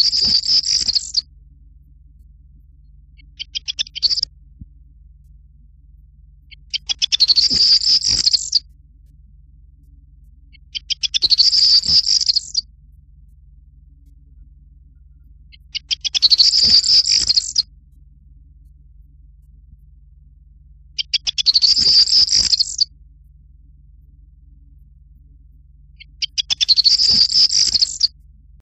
you